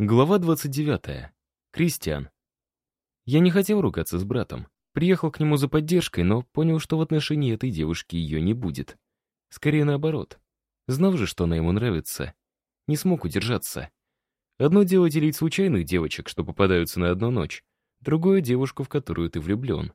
Глава 29. Кристиан. Я не хотел ругаться с братом. Приехал к нему за поддержкой, но понял, что в отношении этой девушки ее не будет. Скорее наоборот. Знав же, что она ему нравится, не смог удержаться. Одно дело делить случайных девочек, что попадаются на одну ночь, другое — девушку, в которую ты влюблен.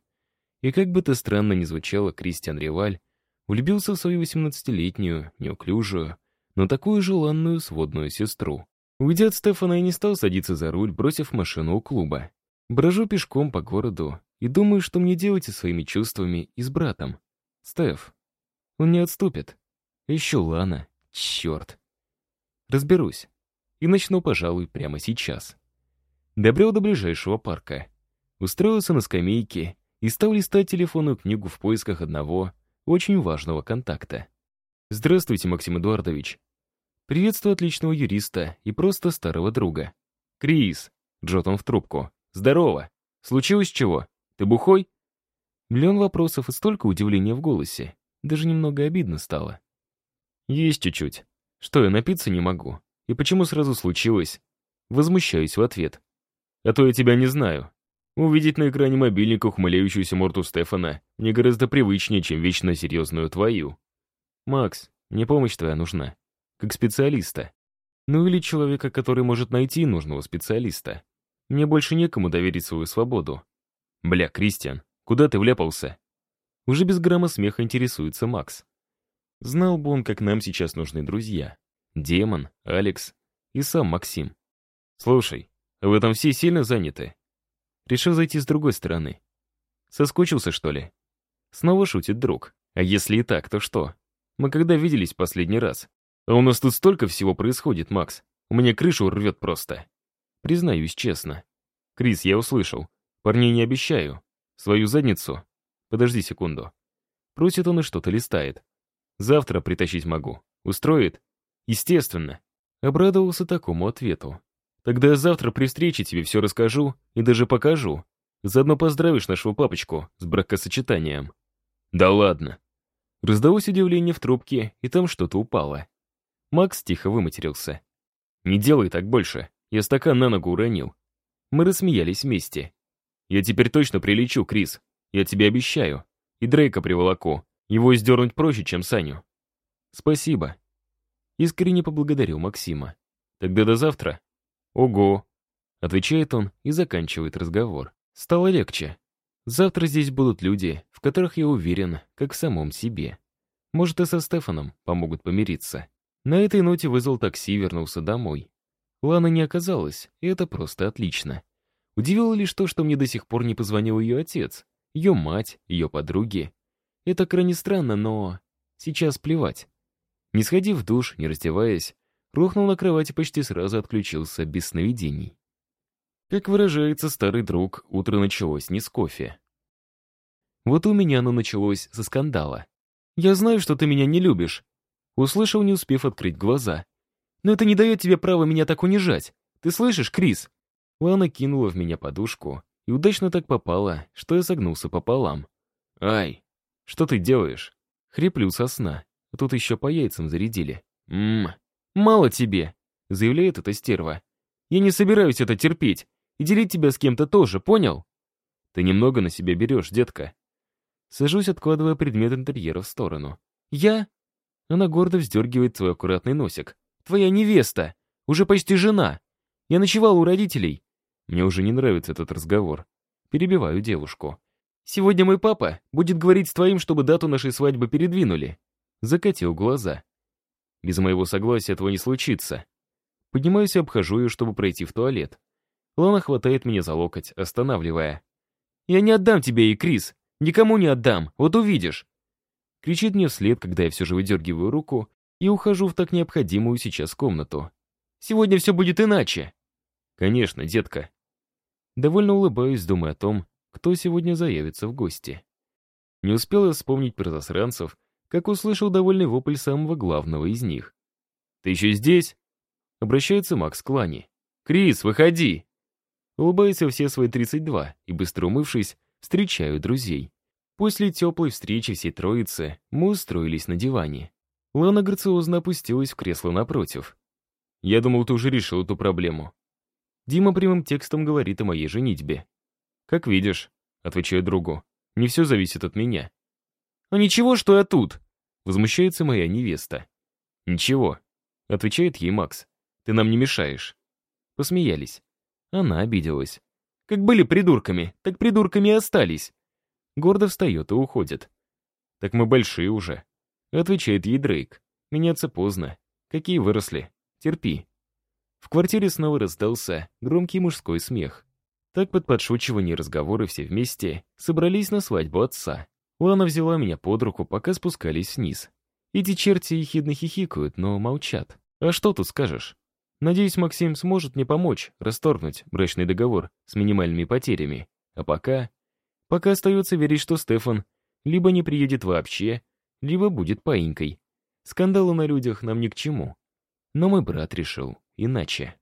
И как бы то странно ни звучало, Кристиан Реваль влюбился в свою 18-летнюю, неуклюжую, но такую желанную сводную сестру. Уйдя от Стефана, я не стал садиться за руль, бросив машину у клуба. Брожу пешком по городу и думаю, что мне делать со своими чувствами и с братом. Стеф. Он не отступит. Еще Лана. Черт. Разберусь. И начну, пожалуй, прямо сейчас. Добрел до ближайшего парка. Устроился на скамейке и стал листать телефонную книгу в поисках одного очень важного контакта. «Здравствуйте, Максим Эдуардович. Приветствую отличного юриста и просто старого друга. «Крис!» — джот он в трубку. «Здорово! Случилось чего? Ты бухой?» Миллион вопросов и столько удивления в голосе. Даже немного обидно стало. «Есть чуть-чуть. Что, я напиться не могу? И почему сразу случилось?» Возмущаюсь в ответ. «А то я тебя не знаю. Увидеть на экране мобильника ухмыляющуюся морду Стефана мне гораздо привычнее, чем вечно серьезную твою. Макс, мне помощь твоя нужна как специалиста. Ну или человека, который может найти нужного специалиста. Мне больше некому доверить свою свободу. Бля, Кристиан, куда ты вляпался? Уже без грамма смеха интересуется Макс. Знал бы он, как нам сейчас нужны друзья. Демон, Алекс и сам Максим. Слушай, в этом все сильно заняты. Решил зайти с другой стороны. Соскучился, что ли? Снова шутит друг. А если и так, то что? Мы когда виделись последний раз? А у нас тут столько всего происходит, Макс. У меня крышу рвет просто. Признаюсь честно. Крис, я услышал. Парней не обещаю. Свою задницу? Подожди секунду. Просит он и что-то листает. Завтра притащить могу. Устроит? Естественно. Обрадовался такому ответу. Тогда я завтра при встрече тебе все расскажу и даже покажу. Заодно поздравишь нашего папочку с бракосочетанием. Да ладно. Раздалось удивление в трубке, и там что-то упало. Макс тихо выматерился. «Не делай так больше. Я стакан на ногу уронил». Мы рассмеялись вместе. «Я теперь точно прилечу, Крис. Я тебе обещаю. И Дрейка приволоку. Его издернуть проще, чем Саню». «Спасибо». Искренне поблагодарил Максима. «Тогда до завтра». «Ого!» Отвечает он и заканчивает разговор. Стало легче. Завтра здесь будут люди, в которых я уверен, как в самом себе. Может, и со Стефаном помогут помириться. На этой ноте вызвал такси и вернулся домой. Лана не оказалась, и это просто отлично. Удивило лишь то, что мне до сих пор не позвонил ее отец, ее мать, ее подруги. Это крайне странно, но сейчас плевать. Не сходив в душ, не раздеваясь, рухнул на кровать и почти сразу отключился без сновидений. Как выражается старый друг, утро началось не с кофе. Вот у меня оно началось со скандала. «Я знаю, что ты меня не любишь», Услышал, не успев открыть глаза. «Но это не дает тебе права меня так унижать. Ты слышишь, Крис?» Лана кинула в меня подушку и удачно так попала, что я согнулся пополам. «Ай, что ты делаешь?» Хриплю со сна. Тут еще по яйцам зарядили. «Ммм, мало тебе», — заявляет эта стерва. «Я не собираюсь это терпеть. И делить тебя с кем-то тоже, понял?» «Ты немного на себя берешь, детка». Сажусь, откладывая предмет интерьера в сторону. «Я? Она гордо вздергивает свой аккуратный носик. «Твоя невеста! Уже почти жена! Я ночевал у родителей!» Мне уже не нравится этот разговор. Перебиваю девушку. «Сегодня мой папа будет говорить с твоим, чтобы дату нашей свадьбы передвинули». Закатил глаза. Без моего согласия этого не случится. Поднимаюсь и обхожу ее, чтобы пройти в туалет. Лана хватает меня за локоть, останавливая. «Я не отдам тебе ей, Крис! Никому не отдам, вот увидишь!» Кричит мне вслед, когда я все же выдергиваю руку и ухожу в так необходимую сейчас комнату. «Сегодня все будет иначе!» «Конечно, детка». Довольно улыбаюсь, думая о том, кто сегодня заявится в гости. Не успел я вспомнить про засранцев, как услышал довольный вопль самого главного из них. «Ты еще здесь?» Обращается Макс к Лане. «Крис, выходи!» Улыбается все свои 32 и, быстро умывшись, встречаю друзей. После теплой встречи всей троицы мы устроились на диване. Лана грациозно опустилась в кресло напротив. «Я думал, ты уже решил эту проблему». Дима прямым текстом говорит о моей женитьбе. «Как видишь», — отвечаю другу, — «не все зависит от меня». «А ничего, что я тут?» — возмущается моя невеста. «Ничего», — отвечает ей Макс. «Ты нам не мешаешь». Посмеялись. Она обиделась. «Как были придурками, так придурками и остались». Гордо встает и уходит. «Так мы большие уже», — отвечает ей Дрейк. «Меняться поздно. Какие выросли. Терпи». В квартире снова раздался громкий мужской смех. Так под подшучивание разговоры все вместе собрались на свадьбу отца. Лана взяла меня под руку, пока спускались вниз. Эти черти ехидно хихикают, но молчат. А что тут скажешь? Надеюсь, Максим сможет мне помочь расторгнуть брачный договор с минимальными потерями. А пока... Пока остается верить, что Стефан либо не приедет вообще, либо будет поинькой. Скандалы на людях нам ни к чему. Но мой брат решил иначе.